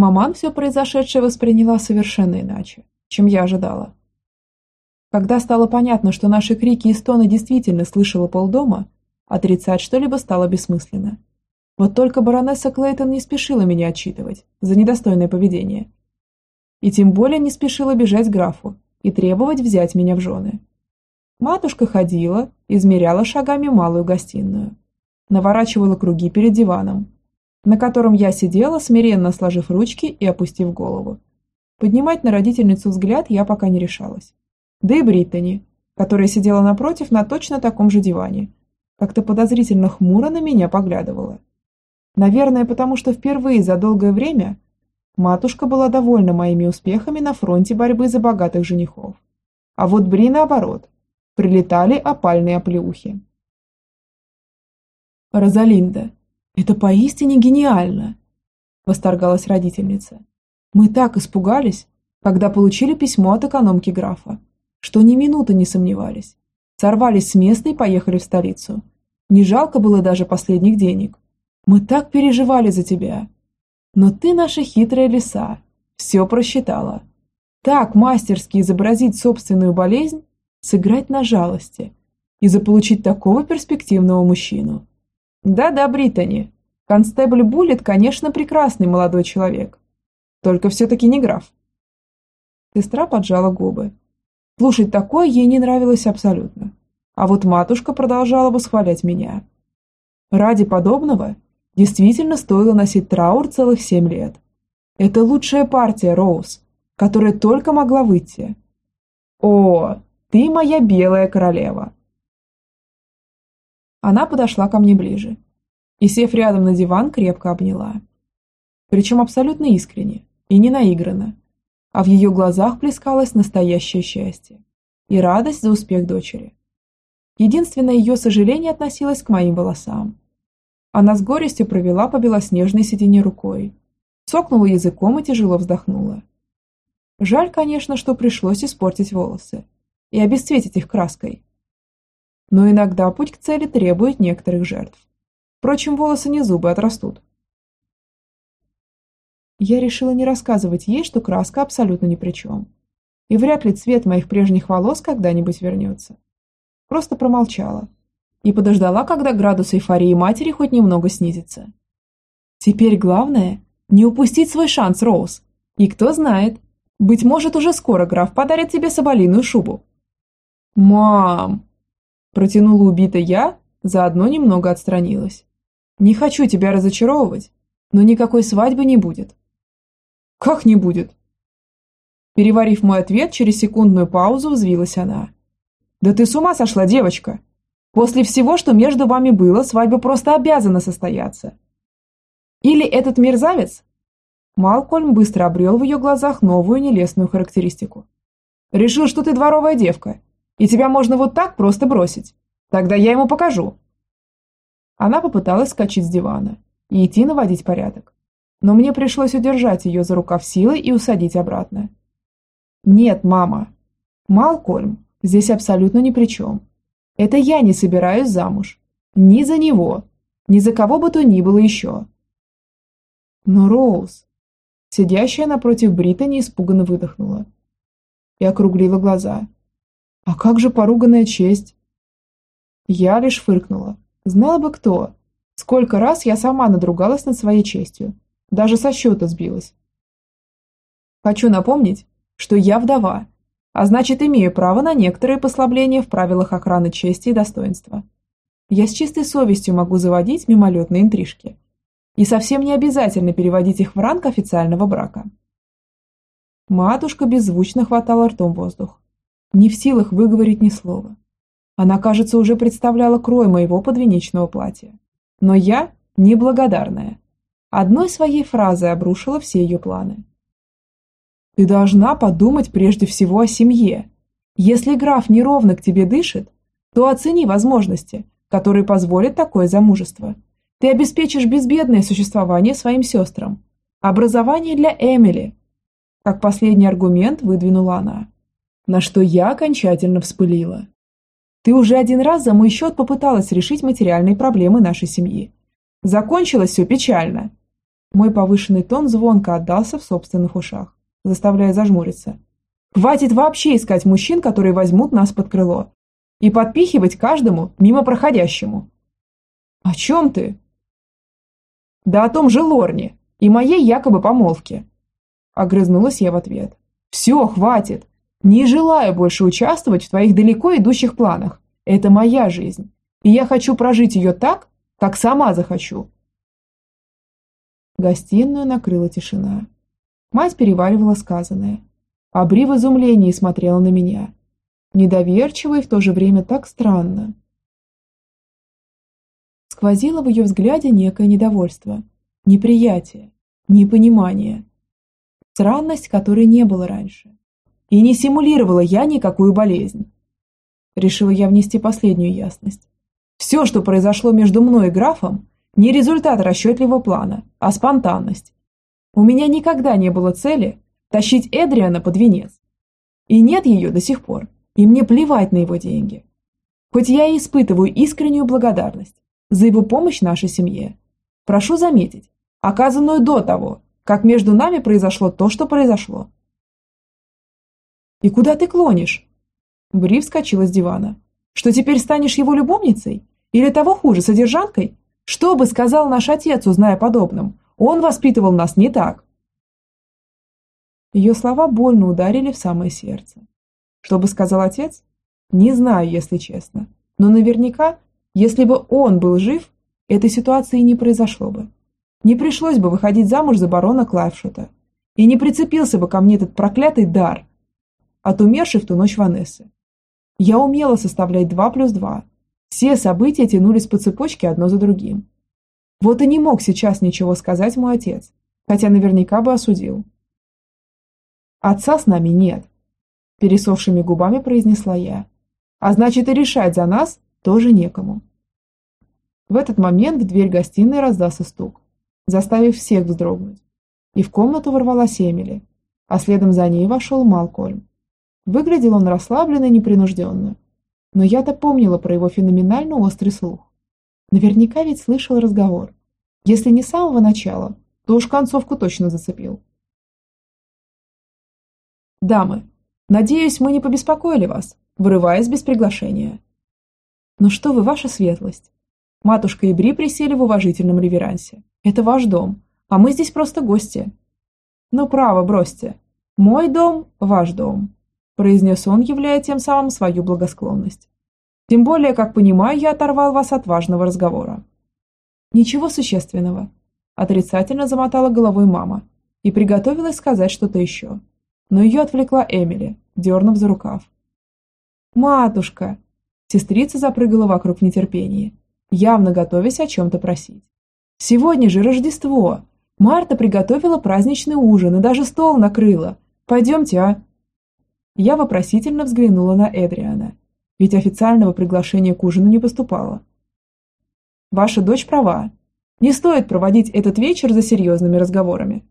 Маман все произошедшее восприняла совершенно иначе, чем я ожидала. Когда стало понятно, что наши крики и стоны действительно слышала полдома, отрицать что-либо стало бессмысленно. Вот только баронесса Клейтон не спешила меня отчитывать за недостойное поведение. И тем более не спешила бежать графу и требовать взять меня в жены. Матушка ходила, измеряла шагами малую гостиную, наворачивала круги перед диваном, на котором я сидела, смиренно сложив ручки и опустив голову. Поднимать на родительницу взгляд я пока не решалась. Да и Бриттани, которая сидела напротив на точно таком же диване, как-то подозрительно хмуро на меня поглядывала. Наверное, потому что впервые за долгое время матушка была довольна моими успехами на фронте борьбы за богатых женихов. А вот Бри, наоборот, прилетали опальные оплеухи. «Розалинда, это поистине гениально!» – восторгалась родительница. «Мы так испугались, когда получили письмо от экономки графа что ни минуты не сомневались. Сорвались с места и поехали в столицу. Не жалко было даже последних денег. Мы так переживали за тебя. Но ты наша хитрая лиса. Все просчитала. Так мастерски изобразить собственную болезнь, сыграть на жалости и заполучить такого перспективного мужчину. Да-да, Британи, констебль Буллет, конечно, прекрасный молодой человек. Только все-таки не граф. Сестра поджала губы, Слушать такое ей не нравилось абсолютно. А вот матушка продолжала восхвалять меня. Ради подобного действительно стоило носить траур целых семь лет. Это лучшая партия, Роуз, которая только могла выйти. О, ты моя белая королева. Она подошла ко мне ближе и, сев рядом на диван, крепко обняла. Причем абсолютно искренне и не наигранно, а в ее глазах плескалось настоящее счастье и радость за успех дочери. Единственное ее сожаление относилось к моим волосам. Она с горестью провела по белоснежной седине рукой, цокнула языком и тяжело вздохнула. Жаль, конечно, что пришлось испортить волосы и обесцветить их краской. Но иногда путь к цели требует некоторых жертв. Впрочем, волосы не зубы отрастут. Я решила не рассказывать ей, что краска абсолютно ни при чем. И вряд ли цвет моих прежних волос когда-нибудь вернется. Просто промолчала. И подождала, когда градус эйфории матери хоть немного снизится. Теперь главное – не упустить свой шанс, Роуз. И кто знает, быть может, уже скоро граф подарит тебе соболиную шубу. «Мам!» – протянула убитая я, заодно немного отстранилась. «Не хочу тебя разочаровывать, но никакой свадьбы не будет. Как не будет? Переварив мой ответ, через секундную паузу взвилась она. Да ты с ума сошла, девочка! После всего, что между вами было, свадьба просто обязана состояться. Или этот мерзавец? Малкольм быстро обрел в ее глазах новую нелестную характеристику. Решил, что ты дворовая девка, и тебя можно вот так просто бросить. Тогда я ему покажу. Она попыталась скачать с дивана и идти наводить порядок но мне пришлось удержать ее за рукав силой и усадить обратно. «Нет, мама. Малкольм здесь абсолютно ни при чем. Это я не собираюсь замуж. Ни за него, ни за кого бы то ни было еще». Но Роуз, сидящая напротив Британи, испуганно выдохнула и округлила глаза. «А как же поруганная честь?» Я лишь фыркнула. Знала бы кто. Сколько раз я сама надругалась над своей честью, даже со счета сбилась. Хочу напомнить, что я вдова, а значит имею право на некоторые послабления в правилах охраны чести и достоинства. Я с чистой совестью могу заводить мимолетные интрижки. И совсем не обязательно переводить их в ранг официального брака. Матушка беззвучно хватала ртом воздух. Не в силах выговорить ни слова. Она, кажется, уже представляла крой моего подвенечного платья. Но я неблагодарная одной своей фразой обрушила все ее планы. Ты должна подумать прежде всего о семье. Если граф неровно к тебе дышит, то оцени возможности, которые позволят такое замужество. Ты обеспечишь безбедное существование своим сестрам. Образование для Эмили. Как последний аргумент выдвинула она. На что я окончательно вспылила. Ты уже один раз за мой счет попыталась решить материальные проблемы нашей семьи. Закончилось все печально. Мой повышенный тон звонко отдался в собственных ушах, заставляя зажмуриться. Хватит вообще искать мужчин, которые возьмут нас под крыло. И подпихивать каждому мимо проходящему. О чем ты? Да о том же Лорне и моей якобы помолвке. Огрызнулась я в ответ. Все, хватит. Не желаю больше участвовать в твоих далеко идущих планах. Это моя жизнь. И я хочу прожить ее так, как сама захочу. Гостиную накрыла тишина. Мать переваривала сказанное. А Бри в изумлении смотрела на меня. Недоверчиво и в то же время так странно. Сквозило в ее взгляде некое недовольство, неприятие, непонимание. Странность, которой не было раньше. И не симулировала я никакую болезнь. Решила я внести последнюю ясность. Все, что произошло между мной и графом, не результат расчетливого плана, а спонтанность. У меня никогда не было цели тащить Эдриана под венец. И нет ее до сих пор, и мне плевать на его деньги. Хоть я и испытываю искреннюю благодарность за его помощь нашей семье. Прошу заметить, оказанную до того, как между нами произошло то, что произошло. «И куда ты клонишь?» Бри вскочила с дивана. «Что теперь станешь его любовницей? Или того хуже, содержанкой? Что бы сказал наш отец, узная подобным? Он воспитывал нас не так. Ее слова больно ударили в самое сердце. Что бы сказал отец? Не знаю, если честно. Но наверняка, если бы он был жив, этой ситуации не произошло бы. Не пришлось бы выходить замуж за барона Клайфшота. И не прицепился бы ко мне этот проклятый дар от умершей в ту ночь Ванессы. Я умела составлять два плюс два, все события тянулись по цепочке одно за другим. Вот и не мог сейчас ничего сказать мой отец, хотя наверняка бы осудил. «Отца с нами нет», – пересохшими губами произнесла я. «А значит, и решать за нас тоже некому». В этот момент в дверь гостиной раздался стук, заставив всех вздрогнуть. И в комнату ворвалась Эмили, а следом за ней вошел Малкольм. Выглядел он расслабленно и непринужденно, но я-то помнила про его феноменально острый слух. Наверняка ведь слышал разговор. Если не с самого начала, то уж концовку точно зацепил. «Дамы, надеюсь, мы не побеспокоили вас, вырываясь без приглашения». «Ну что вы, ваша светлость?» Матушка и Бри присели в уважительном реверансе. «Это ваш дом, а мы здесь просто гости». «Ну, право, бросьте. Мой дом – ваш дом произнес он, являя тем самым свою благосклонность. Тем более, как понимаю, я оторвал вас от важного разговора. Ничего существенного. Отрицательно замотала головой мама и приготовилась сказать что-то еще. Но ее отвлекла Эмили, дернув за рукав. «Матушка!» Сестрица запрыгала вокруг в нетерпении, явно готовясь о чем-то просить. «Сегодня же Рождество! Марта приготовила праздничный ужин и даже стол накрыла. Пойдемте, а?» Я вопросительно взглянула на Эдриана, ведь официального приглашения к ужину не поступало. Ваша дочь права. Не стоит проводить этот вечер за серьезными разговорами.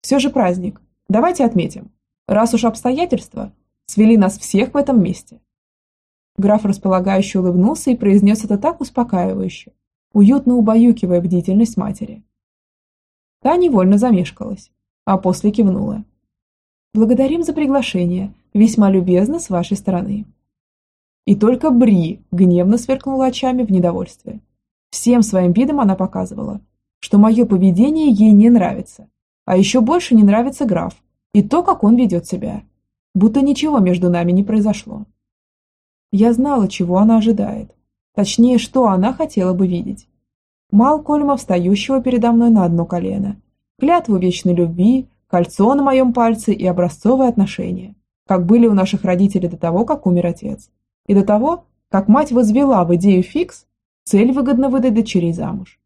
Все же праздник. Давайте отметим. Раз уж обстоятельства свели нас всех в этом месте. Граф располагающе улыбнулся и произнес это так успокаивающе, уютно убаюкивая бдительность матери. Та невольно замешкалась, а после кивнула. «Благодарим за приглашение. Весьма любезно с вашей стороны. И только Бри гневно сверкнула очами в недовольстве. Всем своим видом она показывала, что мое поведение ей не нравится, а еще больше не нравится граф и то, как он ведет себя, будто ничего между нами не произошло. Я знала, чего она ожидает, точнее, что она хотела бы видеть. Малкольма, встающего передо мной на одно колено, клятву вечной любви, кольцо на моем пальце и образцовые отношения как были у наших родителей до того, как умер отец, и до того, как мать возвела в идею фикс цель выгодно выдать дочерей замуж.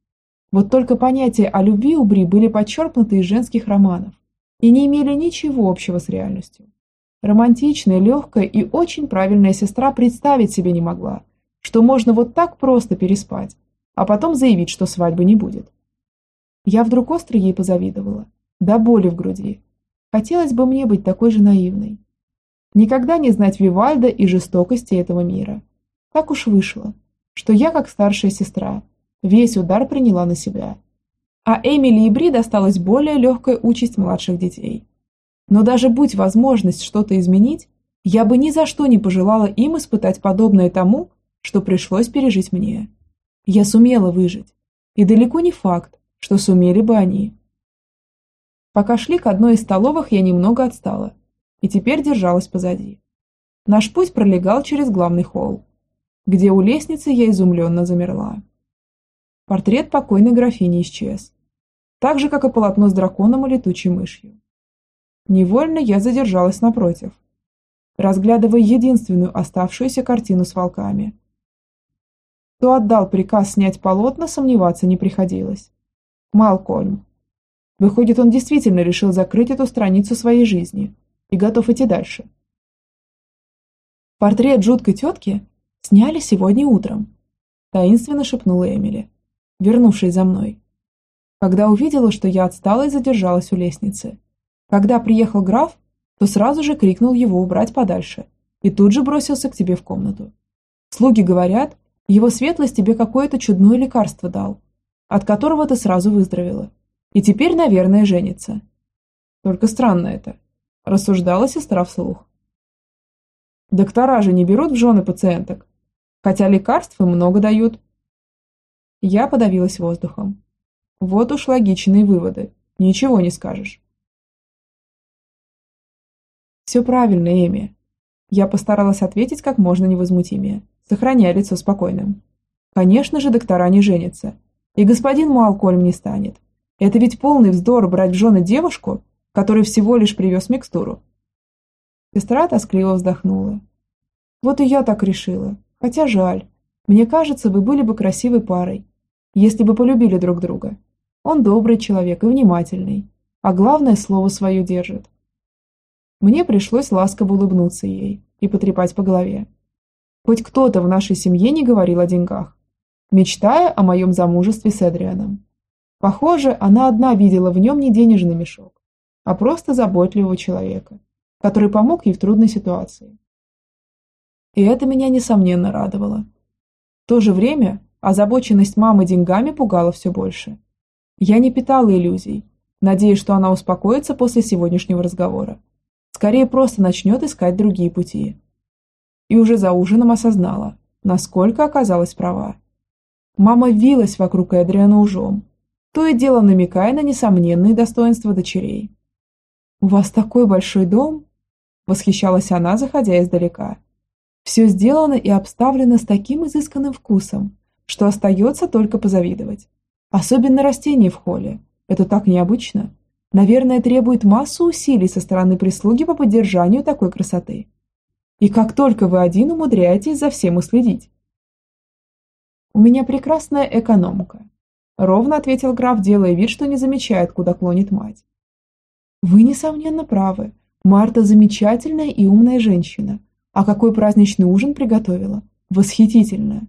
Вот только понятия о любви у Бри были подчеркнуты из женских романов и не имели ничего общего с реальностью. Романтичная, легкая и очень правильная сестра представить себе не могла, что можно вот так просто переспать, а потом заявить, что свадьбы не будет. Я вдруг остро ей позавидовала, до боли в груди. Хотелось бы мне быть такой же наивной, Никогда не знать Вивальда и жестокости этого мира. Так уж вышло, что я, как старшая сестра, весь удар приняла на себя. а Эмили и Бри досталась более легкая участь младших детей. Но даже будь возможность что-то изменить, я бы ни за что не пожелала им испытать подобное тому, что пришлось пережить мне. Я сумела выжить, и далеко не факт, что сумели бы они. Пока шли к одной из столовых, я немного отстала, и теперь держалась позади. Наш путь пролегал через главный холл, где у лестницы я изумленно замерла. Портрет покойной графини исчез, так же, как и полотно с драконом и летучей мышью. Невольно я задержалась напротив, разглядывая единственную оставшуюся картину с волками. Кто отдал приказ снять полотна, сомневаться не приходилось. Малкольм. Выходит, он действительно решил закрыть эту страницу своей жизни и готов идти дальше. Портрет жуткой тетки сняли сегодня утром, таинственно шепнула Эмили, вернувшись за мной. Когда увидела, что я отстала и задержалась у лестницы. Когда приехал граф, то сразу же крикнул его убрать подальше и тут же бросился к тебе в комнату. Слуги говорят, его светлость тебе какое-то чудное лекарство дал, от которого ты сразу выздоровела. И теперь, наверное, женится. Только странно это, рассуждала сестра вслух. Доктора же не берут в жены пациенток, хотя лекарств им много дают. Я подавилась воздухом. Вот уж логичные выводы, ничего не скажешь. Все правильно, Эми. Я постаралась ответить как можно невозмутимее, сохраняя лицо спокойным. Конечно же, доктора не женятся. И господин Малкольм не станет. Это ведь полный вздор брать в жены девушку, который всего лишь привез микстуру. Сестра тоскливо вздохнула. Вот и я так решила. Хотя жаль. Мне кажется, вы были бы красивой парой, если бы полюбили друг друга. Он добрый человек и внимательный, а главное слово свое держит. Мне пришлось ласково улыбнуться ей и потрепать по голове. Хоть кто-то в нашей семье не говорил о деньгах, мечтая о моем замужестве с Эдрианом. Похоже, она одна видела в нем не денежный мешок, а просто заботливого человека, который помог ей в трудной ситуации. И это меня, несомненно, радовало. В то же время озабоченность мамы деньгами пугала все больше. Я не питала иллюзий, надеясь, что она успокоится после сегодняшнего разговора Скорее просто начнет искать другие пути. И уже за ужином осознала, насколько оказалась права. Мама вилась вокруг Эдриана ужом, то и дело намекая на несомненные достоинства дочерей. «У вас такой большой дом?» – восхищалась она, заходя издалека. «Все сделано и обставлено с таким изысканным вкусом, что остается только позавидовать. Особенно растения в холле. Это так необычно. Наверное, требует массу усилий со стороны прислуги по поддержанию такой красоты. И как только вы один умудряетесь за всем уследить. «У меня прекрасная экономка», – ровно ответил граф, делая вид, что не замечает, куда клонит мать. «Вы, несомненно, правы. Марта замечательная и умная женщина. А какой праздничный ужин приготовила? Восхитительно!»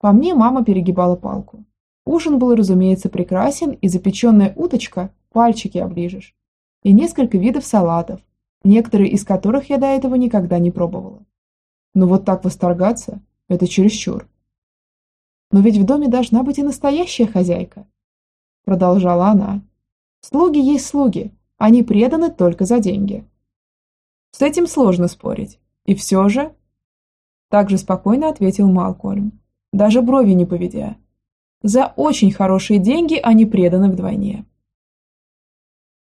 По мне мама перегибала палку. Ужин был, разумеется, прекрасен, и запеченная уточка пальчики оближешь. И несколько видов салатов, некоторые из которых я до этого никогда не пробовала. Но вот так восторгаться – это чересчур. Но ведь в доме должна быть и настоящая хозяйка, продолжала она. Слуги есть слуги, они преданы только за деньги. С этим сложно спорить. И все же... Также спокойно ответил Малкольм, даже брови не поведя. За очень хорошие деньги они преданы вдвойне.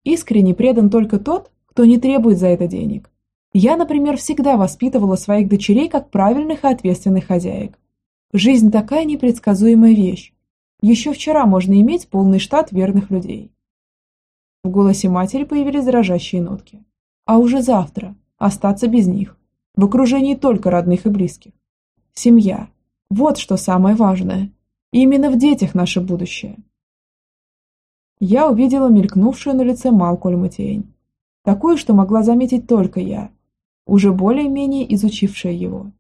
Искренне предан только тот, кто не требует за это денег. Я, например, всегда воспитывала своих дочерей как правильных и ответственных хозяек. Жизнь такая непредсказуемая вещь. Еще вчера можно иметь полный штат верных людей. В голосе матери появились дрожащие нотки. А уже завтра остаться без них, в окружении только родных и близких. Семья. Вот что самое важное. И именно в детях наше будущее я увидела мелькнувшую на лице Малкольма тень. Такую, что могла заметить только я, уже более-менее изучившая его.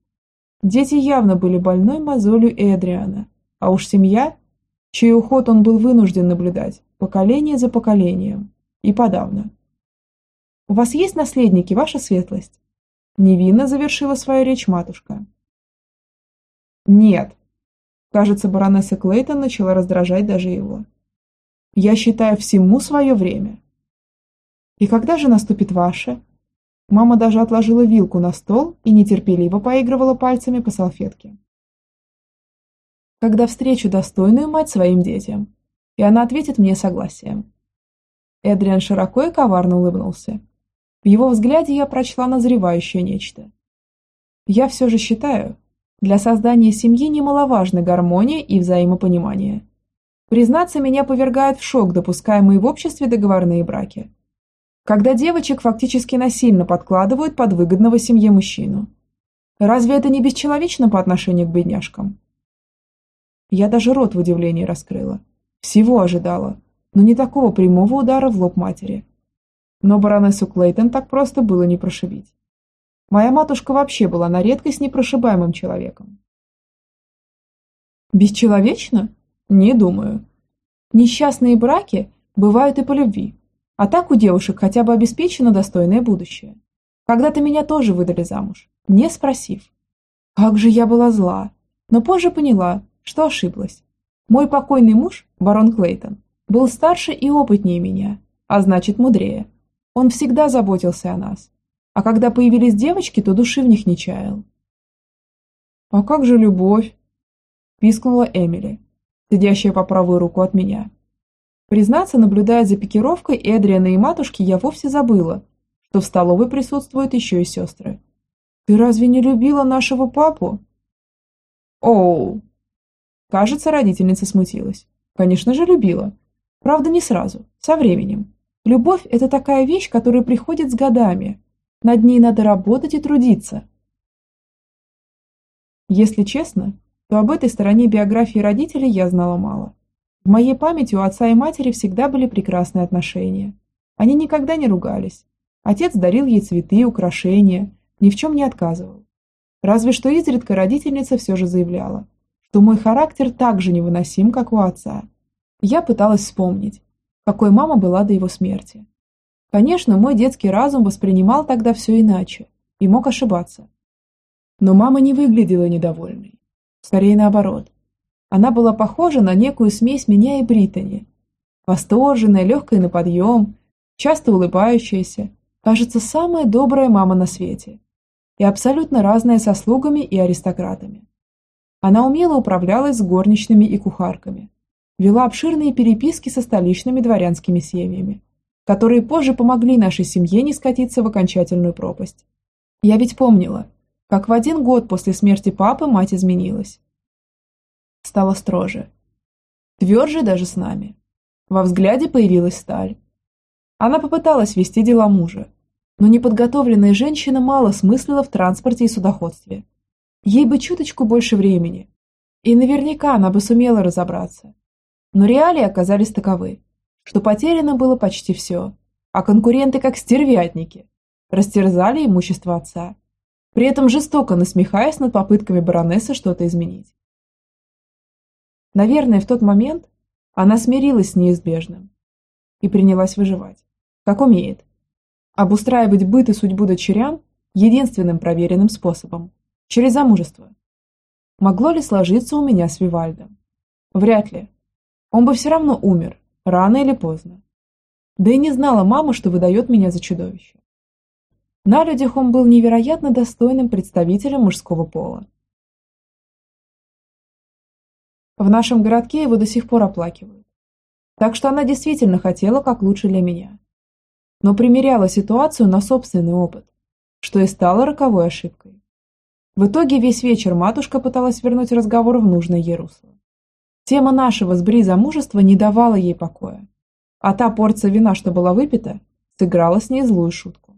Дети явно были больной мозолью Эдриана, а уж семья, чей уход он был вынужден наблюдать, поколение за поколением, и подавно. «У вас есть наследники, ваша светлость?» Невинно завершила свою речь матушка. «Нет». Кажется, баронесса Клейтон начала раздражать даже его. Я считаю всему свое время. И когда же наступит ваше? Мама даже отложила вилку на стол и нетерпеливо поигрывала пальцами по салфетке. Когда встречу достойную мать своим детям, и она ответит мне согласием. Эдриан широко и коварно улыбнулся. В его взгляде я прочла назревающее нечто. Я все же считаю, для создания семьи немаловажны гармония и взаимопонимание. Признаться, меня повергает в шок допускаемые в обществе договорные браки. Когда девочек фактически насильно подкладывают под выгодного семье мужчину. Разве это не бесчеловечно по отношению к бедняжкам? Я даже рот в удивлении раскрыла. Всего ожидала, но не такого прямого удара в лоб матери. Но баронессу Клейтон так просто было не прошибить. Моя матушка вообще была на редкость непрошибаемым человеком. Бесчеловечно? Не думаю. Несчастные браки бывают и по любви, а так у девушек хотя бы обеспечено достойное будущее. Когда-то меня тоже выдали замуж, не спросив. Как же я была зла, но позже поняла, что ошиблась. Мой покойный муж, барон Клейтон, был старше и опытнее меня, а значит мудрее. Он всегда заботился о нас. А когда появились девочки, то души в них не чаял. «А как же любовь?» – пискнула Эмили, сидящая по правую руку от меня. Признаться, наблюдая за пикировкой Эдриана и матушки, я вовсе забыла, что в столовой присутствуют еще и сестры. «Ты разве не любила нашего папу?» «Оу!» Кажется, родительница смутилась. Конечно же, любила. Правда, не сразу, со временем. Любовь – это такая вещь, которая приходит с годами. Над ней надо работать и трудиться. Если честно, то об этой стороне биографии родителей я знала мало. В моей памяти у отца и матери всегда были прекрасные отношения. Они никогда не ругались. Отец дарил ей цветы, украшения, ни в чем не отказывал. Разве что изредка родительница все же заявляла, то мой характер так же невыносим, как у отца. Я пыталась вспомнить, какой мама была до его смерти. Конечно, мой детский разум воспринимал тогда все иначе и мог ошибаться. Но мама не выглядела недовольной. Скорее наоборот. Она была похожа на некую смесь меня и Британи. Восторженная, легкая на подъем, часто улыбающаяся, кажется, самая добрая мама на свете. И абсолютно разная со слугами и аристократами. Она умело управлялась с горничными и кухарками, вела обширные переписки со столичными дворянскими семьями, которые позже помогли нашей семье не скатиться в окончательную пропасть. Я ведь помнила, как в один год после смерти папы мать изменилась. Стала строже. Тверже даже с нами. Во взгляде появилась сталь. Она попыталась вести дела мужа, но неподготовленная женщина мало смыслила в транспорте и судоходстве. Ей бы чуточку больше времени, и наверняка она бы сумела разобраться. Но реалии оказались таковы, что потеряно было почти все, а конкуренты, как стервятники, растерзали имущество отца, при этом жестоко насмехаясь над попытками баронессы что-то изменить. Наверное, в тот момент она смирилась с неизбежным и принялась выживать, как умеет, обустраивать быт и судьбу дочерям единственным проверенным способом Через замужество. Могло ли сложиться у меня с Вивальдом? Вряд ли. Он бы все равно умер, рано или поздно. Да и не знала мама, что выдает меня за чудовище. На людях он был невероятно достойным представителем мужского пола. В нашем городке его до сих пор оплакивают. Так что она действительно хотела как лучше для меня. Но примеряла ситуацию на собственный опыт, что и стало роковой ошибкой. В итоге весь вечер матушка пыталась вернуть разговор в нужное ей русло. Тема нашего с Бри замужества не давала ей покоя, а та порция вина, что была выпита, сыграла с ней злую шутку.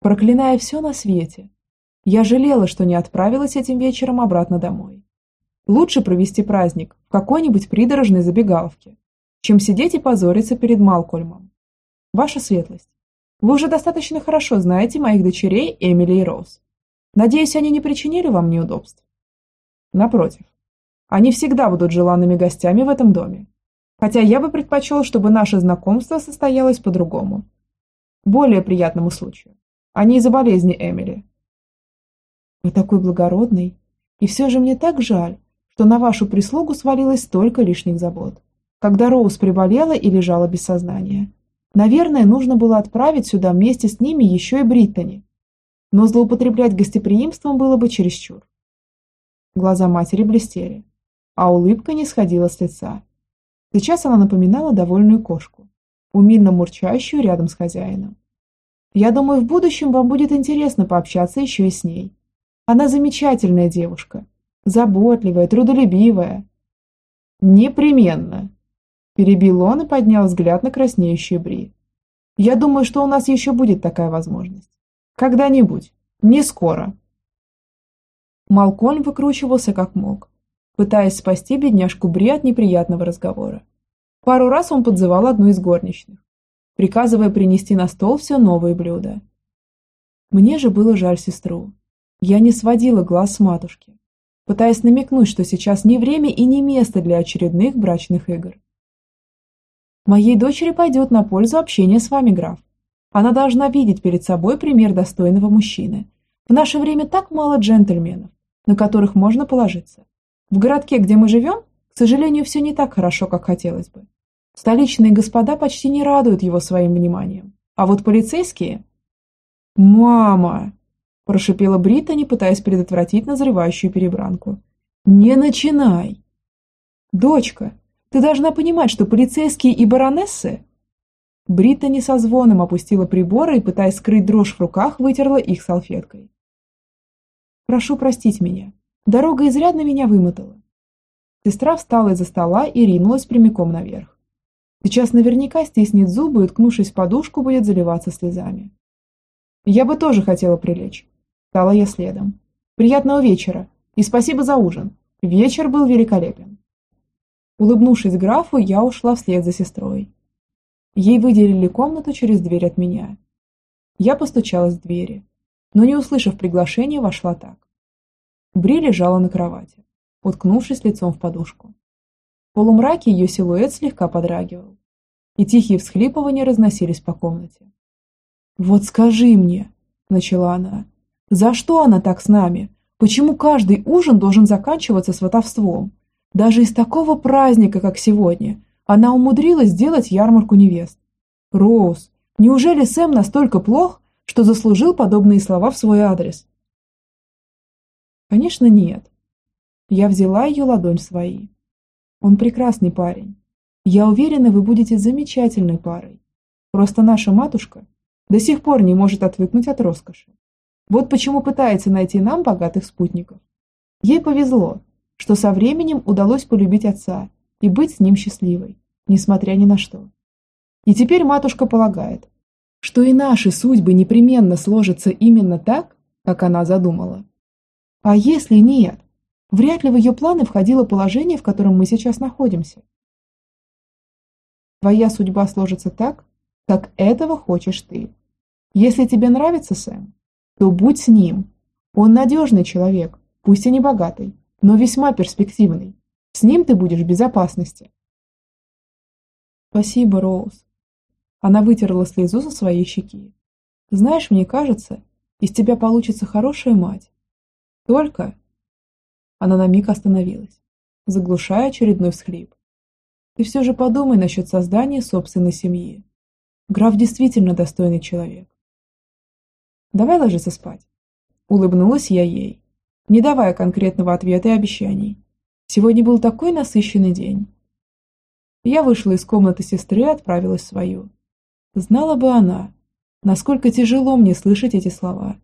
Проклиная все на свете, я жалела, что не отправилась этим вечером обратно домой. Лучше провести праздник в какой-нибудь придорожной забегаловке, чем сидеть и позориться перед Малкольмом. Ваша светлость, вы уже достаточно хорошо знаете моих дочерей Эмили и Роуз. Надеюсь, они не причинили вам неудобств? Напротив, они всегда будут желанными гостями в этом доме. Хотя я бы предпочел, чтобы наше знакомство состоялось по-другому. Более приятному случаю, а не из-за болезни Эмили. Вы такой благородный, и все же мне так жаль, что на вашу прислугу свалилось столько лишних забот. когда Роуз приболела и лежала без сознания. Наверное, нужно было отправить сюда вместе с ними еще и Бриттани. Но злоупотреблять гостеприимством было бы чересчур. Глаза матери блестели, а улыбка не сходила с лица. Сейчас она напоминала довольную кошку, умильно мурчащую рядом с хозяином. Я думаю, в будущем вам будет интересно пообщаться еще и с ней. Она замечательная девушка, заботливая, трудолюбивая. Непременно, перебил он и поднял взгляд на краснеющую Бри. Я думаю, что у нас еще будет такая возможность. Когда-нибудь. Не скоро. Малкольм выкручивался как мог, пытаясь спасти бедняжку Бри от неприятного разговора. Пару раз он подзывал одну из горничных, приказывая принести на стол все новые блюда. Мне же было жаль сестру. Я не сводила глаз с матушки, пытаясь намекнуть, что сейчас не время и не место для очередных брачных игр. Моей дочери пойдет на пользу общения с вами, граф. Она должна видеть перед собой пример достойного мужчины. В наше время так мало джентльменов, на которых можно положиться. В городке, где мы живем, к сожалению, все не так хорошо, как хотелось бы. Столичные господа почти не радуют его своим вниманием. А вот полицейские... «Мама!» – прошипела Бриттани, пытаясь предотвратить назревающую перебранку. «Не начинай!» «Дочка, ты должна понимать, что полицейские и баронессы...» Бриттани со звоном опустила приборы и, пытаясь скрыть дрожь в руках, вытерла их салфеткой. «Прошу простить меня. Дорога изрядно меня вымотала». Сестра встала из-за стола и ринулась прямиком наверх. Сейчас наверняка стиснет зубы и, уткнувшись в подушку, будет заливаться слезами. Я бы тоже хотела прилечь. Стала я следом. Приятного вечера и спасибо за ужин. Вечер был великолепен. Улыбнувшись графу, я ушла вслед за сестрой. Ей выделили комнату через дверь от меня. Я постучалась в двери, но не услышав приглашения, вошла так. Бри лежала на кровати, уткнувшись лицом в подушку полумраке ее силуэт слегка подрагивал, и тихие всхлипывания разносились по комнате. «Вот скажи мне», – начала она, – «за что она так с нами? Почему каждый ужин должен заканчиваться сватовством? Даже из такого праздника, как сегодня, она умудрилась сделать ярмарку невест. Роуз, неужели Сэм настолько плох, что заслужил подобные слова в свой адрес?» Конечно, нет. Я взяла ее ладонь в свои. Он прекрасный парень. Я уверена, вы будете замечательной парой. Просто наша матушка до сих пор не может отвыкнуть от роскоши. Вот почему пытается найти нам богатых спутников. Ей повезло, что со временем удалось полюбить отца и быть с ним счастливой, несмотря ни на что. И теперь матушка полагает, что и наши судьбы непременно сложатся именно так, как она задумала. А если нет? Вряд ли в ее планы входило положение, в котором мы сейчас находимся. Твоя судьба сложится так, как этого хочешь ты. Если тебе нравится Сэм, то будь с ним. Он надежный человек, пусть и не богатый, но весьма перспективный. С ним ты будешь в безопасности. Спасибо, Роуз. Она вытерла слезу со своей щеки. Знаешь, мне кажется, из тебя получится хорошая мать. Только она на миг остановилась, заглушая очередной всхлип. Ты все же подумай насчет создания собственной семьи. Граф действительно достойный человек. Давай ложиться спать. Улыбнулась я ей, не давая конкретного ответа и обещаний. Сегодня был такой насыщенный день. Я вышла из комнаты сестры и отправилась в свою. Знала бы она, насколько тяжело мне слышать эти слова.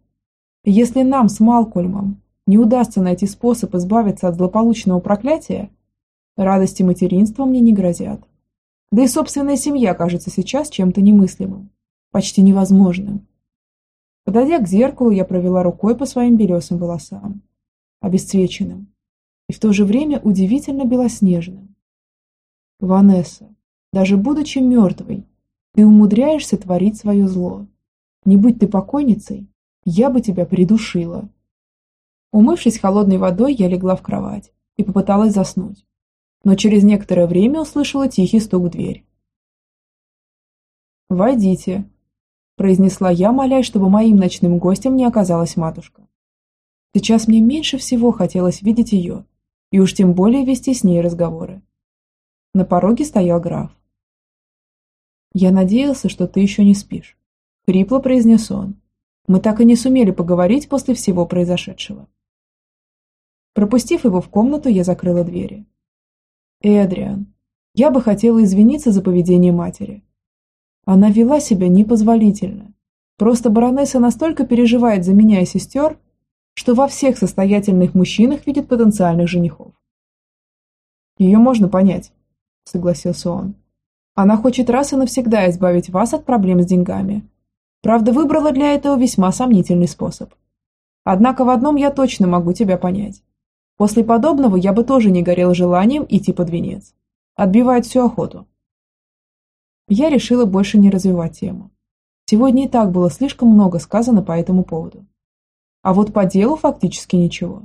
Если нам с Малкольмом не удастся найти способ избавиться от злополучного проклятия, радости материнства мне не грозят. Да и собственная семья кажется сейчас чем-то немыслимым, почти невозможным. Подойдя к зеркалу, я провела рукой по своим белесым волосам, обесцвеченным, и в то же время удивительно белоснежным. Ванесса, даже будучи мертвой, ты умудряешься творить свое зло. Не будь ты покойницей, я бы тебя придушила. Умывшись холодной водой, я легла в кровать и попыталась заснуть. Но через некоторое время услышала тихий стук в дверь. «Войдите», – произнесла я, молясь, чтобы моим ночным гостем не оказалась матушка. Сейчас мне меньше всего хотелось видеть ее, и уж тем более вести с ней разговоры. На пороге стоял граф. «Я надеялся, что ты еще не спишь», — хрипло произнес он. «Мы так и не сумели поговорить после всего произошедшего». Пропустив его в комнату, я закрыла двери. «Эдриан, я бы хотела извиниться за поведение матери. Она вела себя непозволительно. Просто баронесса настолько переживает за меня и сестер, что во всех состоятельных мужчинах видит потенциальных женихов. Ее можно понять, согласился он. Она хочет раз и навсегда избавить вас от проблем с деньгами. Правда, выбрала для этого весьма сомнительный способ. Однако в одном я точно могу тебя понять. После подобного я бы тоже не горел желанием идти под венец. Отбивает всю охоту. Я решила больше не развивать тему. Сегодня и так было слишком много сказано по этому поводу. А вот по делу фактически ничего.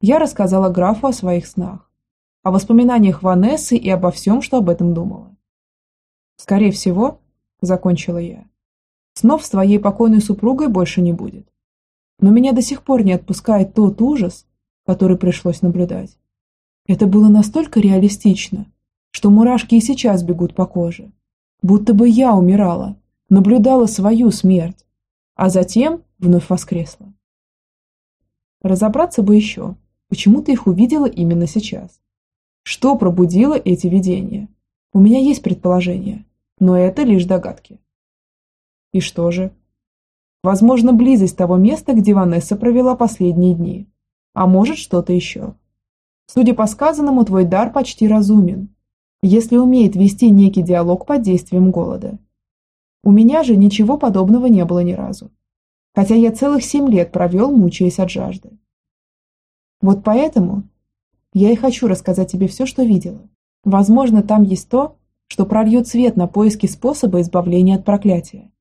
Я рассказала графу о своих снах, о воспоминаниях Ванессы и обо всем, что об этом думала. Скорее всего, закончила я, снов с твоей покойной супругой больше не будет. Но меня до сих пор не отпускает тот ужас, который пришлось наблюдать. Это было настолько реалистично, что мурашки и сейчас бегут по коже. Будто бы я умирала, наблюдала свою смерть, а затем вновь воскресла. Разобраться бы еще, почему ты их увидела именно сейчас. Что пробудило эти видения? У меня есть предположение, но это лишь догадки. И что же? Возможно, близость того места, где Ванесса провела последние дни. А может, что-то еще. Судя по сказанному, твой дар почти разумен, если умеет вести некий диалог под действием голода. У меня же ничего подобного не было ни разу, хотя я целых семь лет провел, мучаясь от жажды. Вот поэтому я и хочу рассказать тебе все, что видела. Возможно, там есть то, что прольет свет на поиски способа избавления от проклятия.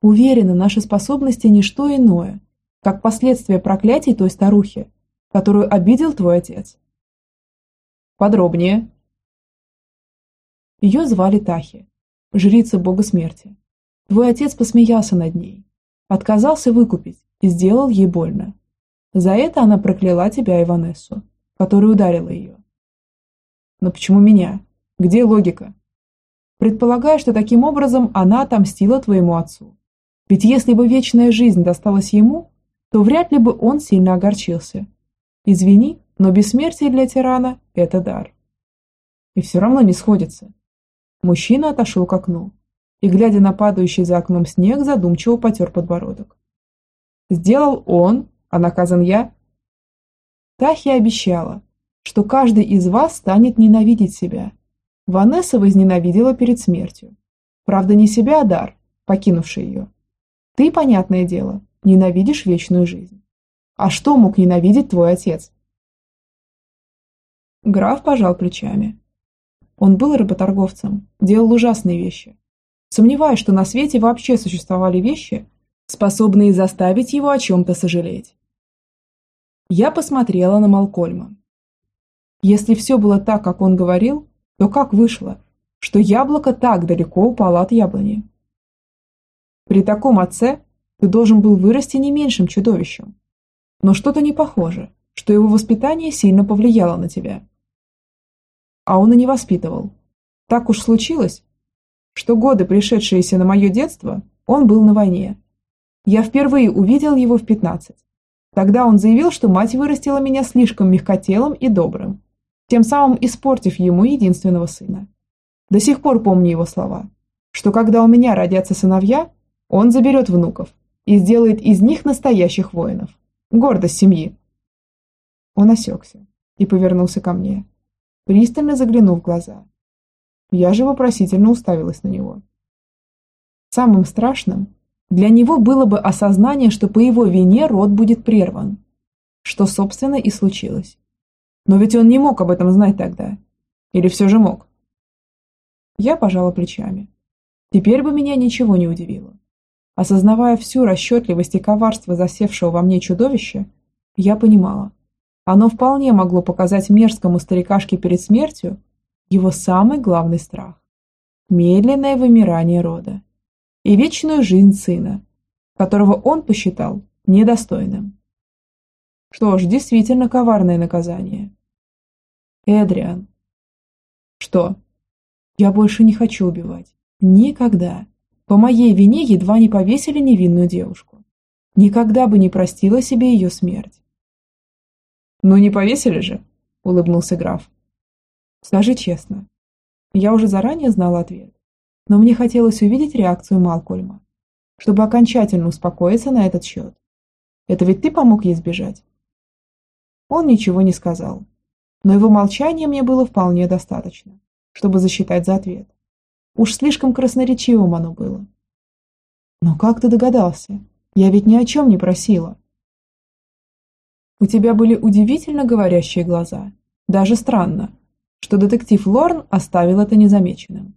Уверена, наши способности – не что иное, как последствия проклятий той старухи, которую обидел твой отец. Подробнее. Ее звали Тахи, жрица бога смерти. Твой отец посмеялся над ней, отказался выкупить и сделал ей больно. За это она прокляла тебя и Ванессу, которая ударила ее. Но почему меня? Где логика? Предполагаю, что таким образом она отомстила твоему отцу. Ведь если бы вечная жизнь досталась ему, то вряд ли бы он сильно огорчился. Извини, но бессмертие для тирана – это дар. И все равно не сходится. Мужчина отошел к окну и, глядя на падающий за окном снег, задумчиво потер подбородок. Сделал он, а наказан я? Тахи обещала, что каждый из вас станет ненавидеть себя. Ванесса возненавидела перед смертью. Правда, не себя, а дар, покинувший ее. Ты, понятное дело, ненавидишь вечную жизнь. А что мог ненавидеть твой отец? Граф пожал плечами. Он был работорговцем, делал ужасные вещи. Сомневаюсь, что на свете вообще существовали вещи, способные заставить его о чем-то сожалеть. Я посмотрела на Малкольма. Если все было так, как он говорил, то как вышло, что яблоко так далеко упало от яблони? При таком отце ты должен был вырасти не меньшим чудовищем. Но что-то не похоже, что его воспитание сильно повлияло на тебя а он и не воспитывал. Так уж случилось, что годы, пришедшиеся на мое детство, он был на войне. Я впервые увидел его в 15. Тогда он заявил, что мать вырастила меня слишком мягкотелым и добрым, тем самым испортив ему единственного сына. До сих пор помню его слова, что когда у меня родятся сыновья, он заберет внуков и сделает из них настоящих воинов. Гордость семьи. Он осекся и повернулся ко мне пристально заглянув в глаза. Я же вопросительно уставилась на него. Самым страшным для него было бы осознание, что по его вине род будет прерван, что, собственно, и случилось. Но ведь он не мог об этом знать тогда. Или все же мог? Я пожала плечами. Теперь бы меня ничего не удивило. Осознавая всю расчетливость и коварство засевшего во мне чудовища, я понимала, оно вполне могло показать мерзкому старикашке перед смертью его самый главный страх – медленное вымирание рода и вечную жизнь сына, которого он посчитал недостойным. Что ж, действительно коварное наказание. Эдриан. Что? Я больше не хочу убивать. Никогда. По моей вине едва не повесили невинную девушку. Никогда бы не простила себе ее смерть. «Ну не повесили же?» – улыбнулся граф. «Скажи честно». Я уже заранее знала ответ, но мне хотелось увидеть реакцию Малкольма, чтобы окончательно успокоиться на этот счет. Это ведь ты помог ей сбежать?» Он ничего не сказал, но его молчания мне было вполне достаточно, чтобы засчитать за ответ. Уж слишком красноречивым оно было. «Но как ты догадался? Я ведь ни о чем не просила». «У тебя были удивительно говорящие глаза. Даже странно, что детектив Лорн оставил это незамеченным».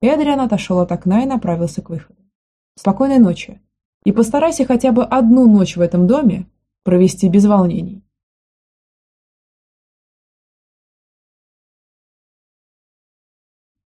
Эдриан отошел от окна и направился к выходу. «Спокойной ночи. И постарайся хотя бы одну ночь в этом доме провести без волнений.